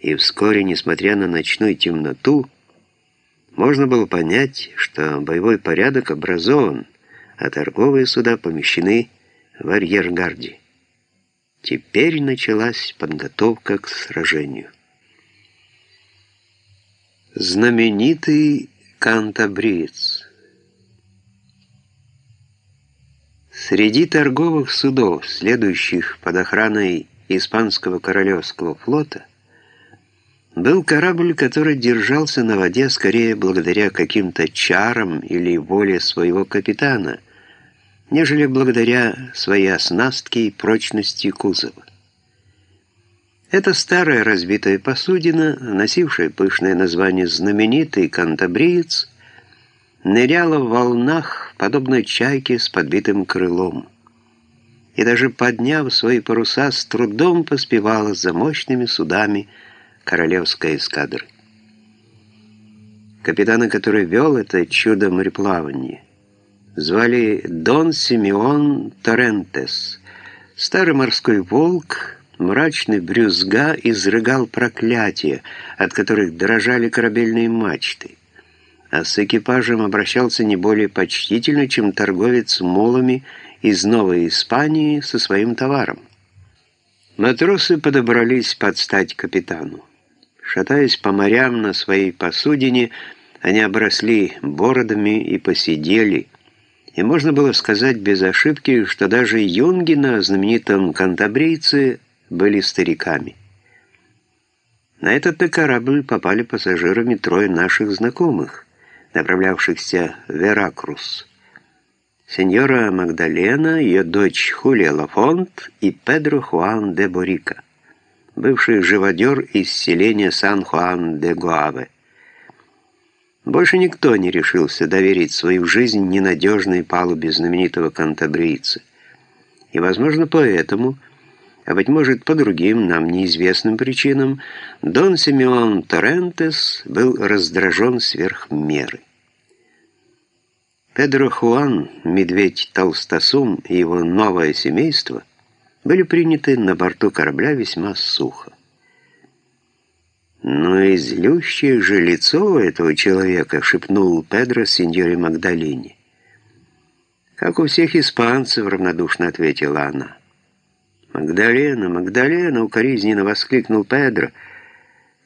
и вскоре, несмотря на ночную темноту, можно было понять, что боевой порядок образован, а торговые суда помещены в арьергарде. Теперь началась подготовка к сражению. Знаменитый кантабриец Среди торговых судов, следующих под охраной Испанского Королевского флота, был корабль, который держался на воде скорее благодаря каким-то чарам или воле своего капитана, нежели благодаря своей оснастке и прочности кузова. Эта старая разбитая посудина, носившая пышное название «знаменитый кантабриец», ныряла в волнах, подобно чайке с подбитым крылом, и даже подняв свои паруса, с трудом поспевала за мощными судами королевской эскадры. Капитана, который вел это чудо мореплавания, звали Дон Симеон Торрентес. Старый морской волк, мрачный брюзга, изрыгал проклятия, от которых дрожали корабельные мачты а с экипажем обращался не более почтительно, чем торговец молами из Новой Испании со своим товаром. Матросы подобрались под стать капитану. Шатаясь по морям на своей посудине, они обросли бородами и посидели, и можно было сказать без ошибки, что даже юнги на знаменитом кантабрийце были стариками. На этот-то корабль попали пассажирами трое наших знакомых – направлявшихся в Веракрус. Сеньора Магдалена, ее дочь Хулия Лафонт и Педро Хуан де Борика, бывший живодер из селения Сан-Хуан-де-Гуаве. Больше никто не решился доверить свою жизнь ненадежной палубе знаменитого кантабрийца. И, возможно, поэтому, а, быть может, по другим нам неизвестным причинам, Дон Симеон Торрентес был раздражен сверх меры. Педро Хуан, медведь Толстосум и его новое семейство были приняты на борту корабля весьма сухо. «Но и злющее же лицо этого человека», — шепнул Педро сеньоре Магдалине. «Как у всех испанцев», — равнодушно ответила она. «Магдалена, Магдалена!» — укоризненно воскликнул Педро.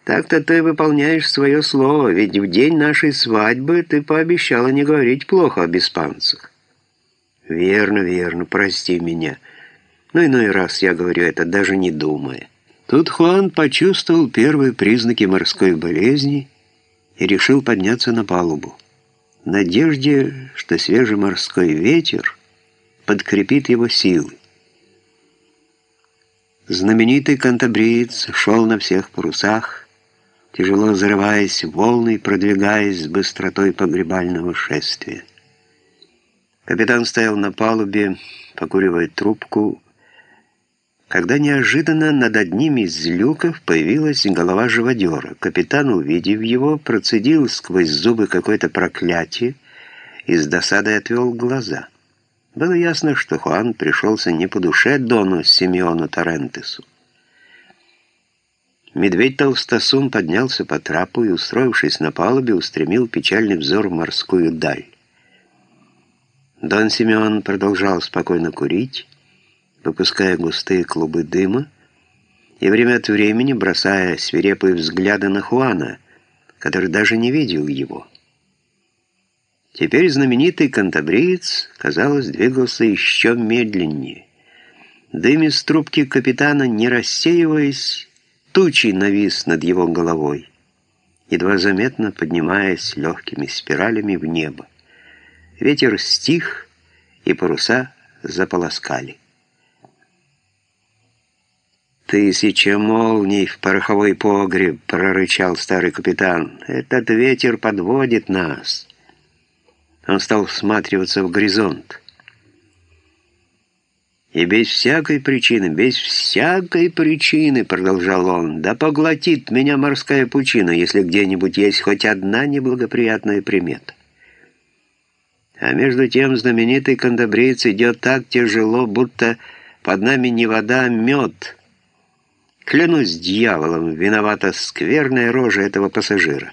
«Так-то ты выполняешь свое слово, ведь в день нашей свадьбы ты пообещала не говорить плохо об испанцах». «Верно, верно, прости меня. Но иной раз я говорю это, даже не думая». Тут Хуан почувствовал первые признаки морской болезни и решил подняться на палубу. В надежде, что свежий морской ветер подкрепит его силы. Знаменитый кантабриец шел на всех парусах, тяжело взрываясь волны и продвигаясь с быстротой погребального шествия. Капитан стоял на палубе, покуривая трубку, когда неожиданно над одним из люков появилась голова живодера. Капитан, увидев его, процедил сквозь зубы какое-то проклятие и с досадой отвел глаза. Было ясно, что Хуан пришелся не по душе Дону Симеону Торрентесу. Медведь Толстосум поднялся по трапу и, устроившись на палубе, устремил печальный взор в морскую даль. Дон Симеон продолжал спокойно курить, выпуская густые клубы дыма и время от времени бросая свирепые взгляды на Хуана, который даже не видел его. Теперь знаменитый кантабриец, казалось, двигался еще медленнее. Дым из трубки капитана, не рассеиваясь, тучей навис над его головой, едва заметно поднимаясь легкими спиралями в небо. Ветер стих, и паруса заполоскали. «Тысяча молний в пороховой погреб!» — прорычал старый капитан. «Этот ветер подводит нас!» Он стал всматриваться в горизонт. «И без всякой причины, без всякой причины, — продолжал он, — да поглотит меня морская пучина, если где-нибудь есть хоть одна неблагоприятная примета. А между тем знаменитый кандабриец идет так тяжело, будто под нами не вода, а мед. Клянусь дьяволом, виновата скверная рожа этого пассажира.